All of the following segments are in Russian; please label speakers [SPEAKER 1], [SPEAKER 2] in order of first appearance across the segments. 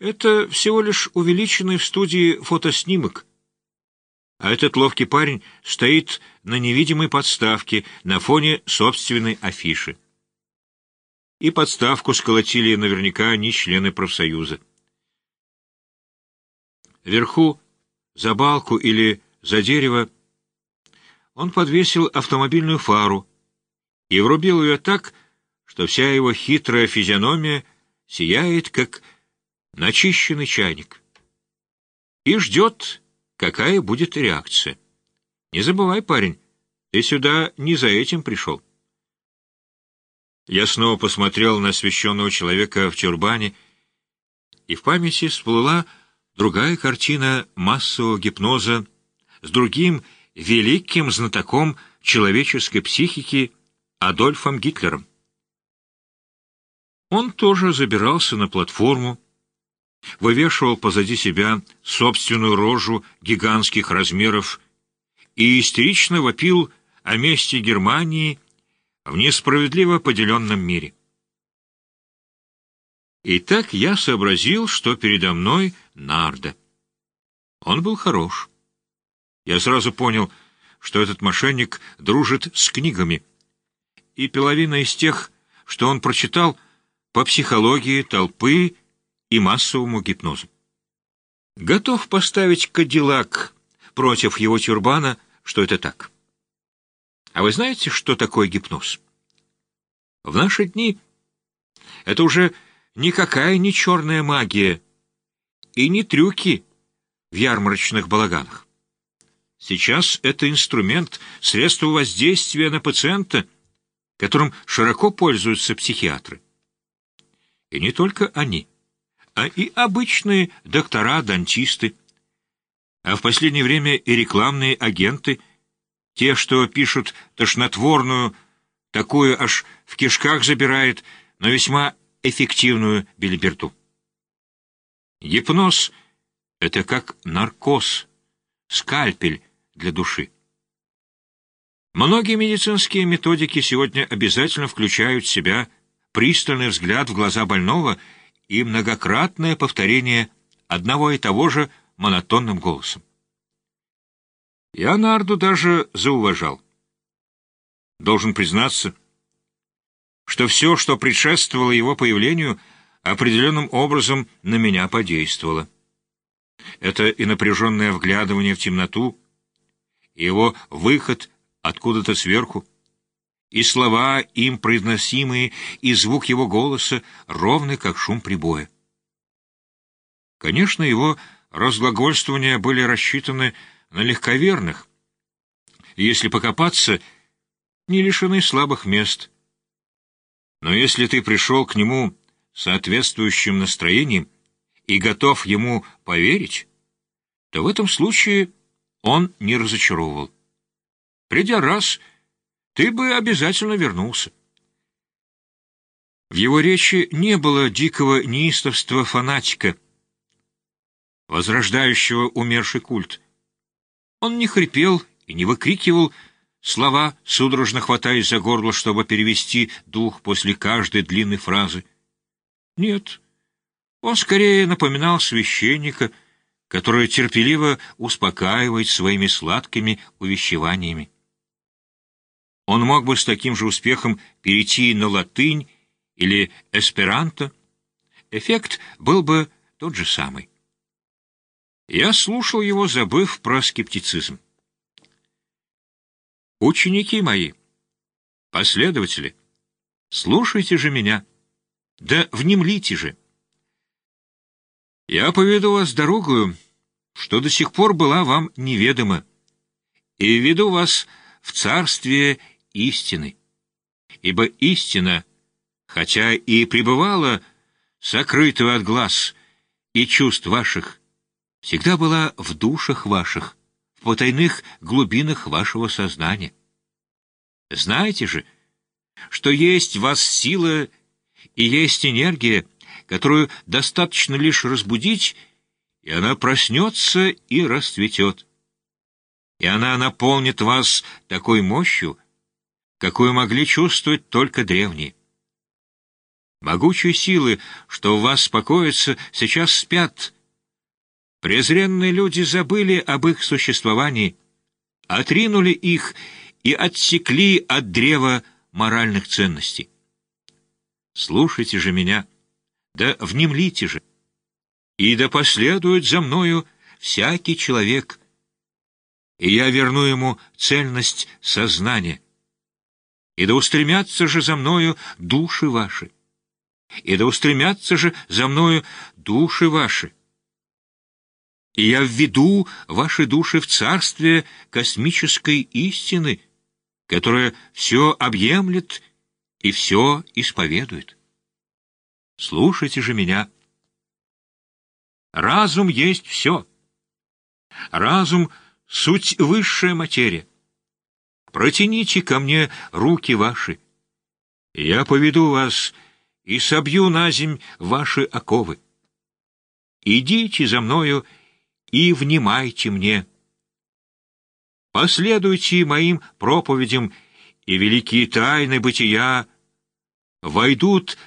[SPEAKER 1] Это всего лишь увеличенный в студии фотоснимок. А этот ловкий парень стоит на невидимой подставке на фоне собственной афиши. И подставку сколотили наверняка не члены профсоюза. Вверху, за балку или за дерево, он подвесил автомобильную фару и врубил ее так, что вся его хитрая физиономия сияет, как начищенный чайник. И ждет, какая будет реакция. Не забывай, парень, ты сюда не за этим пришел. Я снова посмотрел на освященного человека в тюрбане, и в памяти всплыла другая картина массового гипноза с другим великим знатоком человеческой психики Адольфом Гитлером. Он тоже забирался на платформу, вывешивал позади себя собственную рожу гигантских размеров и истерично вопил о месте Германии в несправедливо поделенном мире. И так я сообразил, что передо мной Нарда. Он был хорош. Я сразу понял, что этот мошенник дружит с книгами, и половина из тех, что он прочитал, по психологии толпы и массовому гипнозу. Готов поставить Кадиллак против его тюрбана, что это так. А вы знаете, что такое гипноз? В наши дни это уже никакая не черная магия и не трюки в ярмарочных балаганах. Сейчас это инструмент, средство воздействия на пациента, которым широко пользуются психиатры. И не только они а и обычные доктора-дантисты, а в последнее время и рекламные агенты, те, что пишут тошнотворную, такую аж в кишках забирает, но весьма эффективную билиберду. Гипноз — это как наркоз, скальпель для души. Многие медицинские методики сегодня обязательно включают в себя пристальный взгляд в глаза больного — и многократное повторение одного и того же монотонным голосом. Я Нарду даже зауважал. Должен признаться, что все, что предшествовало его появлению, определенным образом на меня подействовало. Это и напряженное вглядывание в темноту, и его выход откуда-то сверху, и слова, им произносимые, и звук его голоса ровны, как шум прибоя. Конечно, его разглагольствования были рассчитаны на легковерных, и если покопаться, не лишены слабых мест. Но если ты пришел к нему соответствующим настроением и готов ему поверить, то в этом случае он не разочаровывал. Придя раз — ты бы обязательно вернулся. В его речи не было дикого неистовства фанатика, возрождающего умерший культ. Он не хрипел и не выкрикивал слова, судорожно хватаясь за горло, чтобы перевести дух после каждой длинной фразы. Нет, он скорее напоминал священника, который терпеливо успокаивает своими сладкими увещеваниями. Он мог бы с таким же успехом перейти на латынь или эсперанто. Эффект был бы тот же самый. Я слушал его, забыв про скептицизм. Ученики мои, последователи, слушайте же меня, да внемлите же. Я поведу вас дорогою, что до сих пор была вам неведома, и веду вас в царствие истины. Ибо истина, хотя и пребывала сокрытого от глаз и чувств ваших, всегда была в душах ваших, в потайных глубинах вашего сознания. Знаете же, что есть в вас сила и есть энергия, которую достаточно лишь разбудить, и она проснется и расцветет. И она наполнит вас такой мощью, какую могли чувствовать только древние. Могучие силы, что в вас спокоятся, сейчас спят. Презренные люди забыли об их существовании, отринули их и отсекли от древа моральных ценностей. Слушайте же меня, да внемлите же, и да последует за мною всякий человек, и я верну ему цельность сознания, и да устремятся же за мною души ваши и да устремятся же за мною души ваши. И я введу ваши души в царствие космической истины, которая все объемлет и все исповедует. Слушайте же меня. Разум есть все. Разум — суть высшая материя. Протяните ко мне руки ваши. Я поведу вас и собью на земь ваши оковы. Идите за мною и внимайте мне. Последуйте моим проповедям, и великие тайны бытия войдут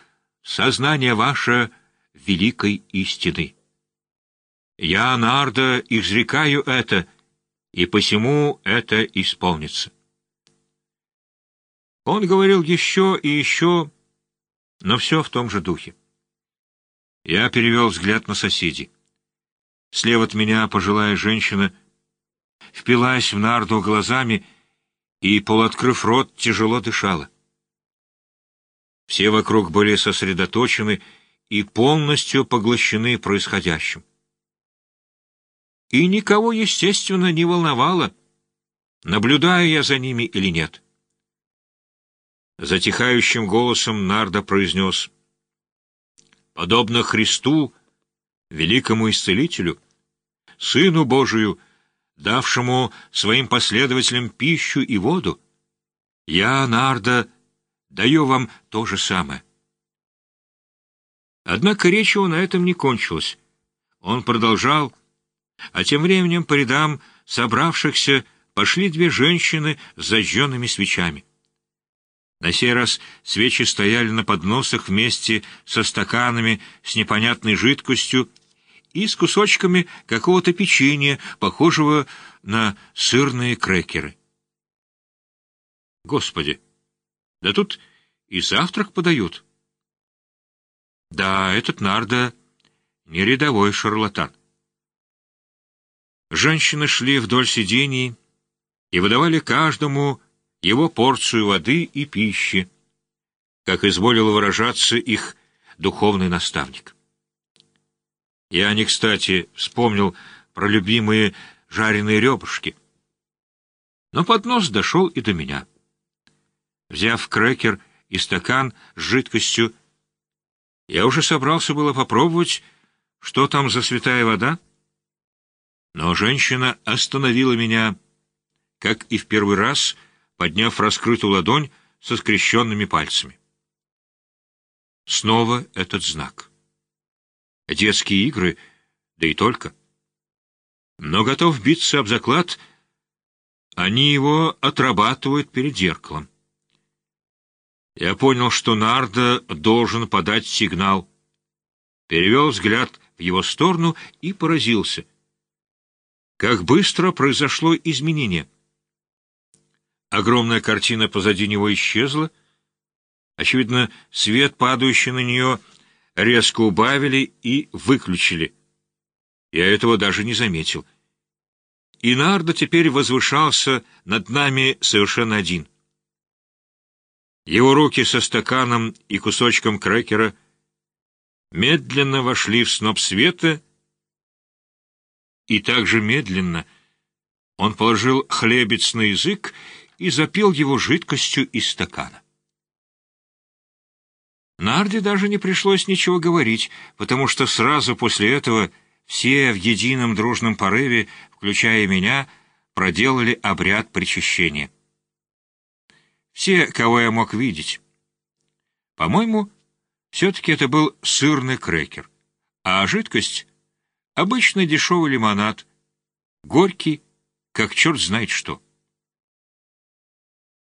[SPEAKER 1] в сознание ваше великой истины. Я, Нарда, изрекаю это, и посему это исполнится. Он говорил еще и еще, но все в том же духе. Я перевел взгляд на соседей. Слева от меня пожилая женщина впилась в нарду глазами и, полуоткрыв рот, тяжело дышала. Все вокруг были сосредоточены и полностью поглощены происходящим. И никого, естественно, не волновало, наблюдаю я за ними или нет. Затихающим голосом Нарда произнес, «Подобно Христу, великому исцелителю, Сыну Божию, давшему своим последователям пищу и воду, я, Нарда, даю вам то же самое». Однако речь его на этом не кончилась. Он продолжал, а тем временем по рядам собравшихся пошли две женщины с зажженными свечами. На сей раз свечи стояли на подносах вместе со стаканами с непонятной жидкостью и с кусочками какого-то печенья, похожего на сырные крекеры. Господи, да тут и завтрак подают. Да, этот Нарда не рядовой шарлатан. Женщины шли вдоль сидений и выдавали каждому его порцию воды и пищи, как изволил выражаться их духовный наставник. Я не кстати вспомнил про любимые жареные ребрышки. Но поднос дошел и до меня. Взяв крекер и стакан с жидкостью, я уже собрался было попробовать, что там за святая вода, но женщина остановила меня, как и в первый раз — подняв раскрытую ладонь со скрещенными пальцами. Снова этот знак. Детские игры, да и только. Но готов биться об заклад, они его отрабатывают перед зеркалом. Я понял, что Нарда должен подать сигнал. Перевел взгляд в его сторону и поразился. Как быстро произошло изменение. Огромная картина позади него исчезла. Очевидно, свет, падающий на нее, резко убавили и выключили. Я этого даже не заметил. И Нардо теперь возвышался над нами совершенно один. Его руки со стаканом и кусочком крекера медленно вошли в сноп света, и также медленно он положил хлебец на язык и запил его жидкостью из стакана. Нарде даже не пришлось ничего говорить, потому что сразу после этого все в едином дружном порыве, включая меня, проделали обряд причащения. Все, кого я мог видеть. По-моему, все-таки это был сырный крекер, а жидкость — обычный дешевый лимонад, горький, как черт знает что.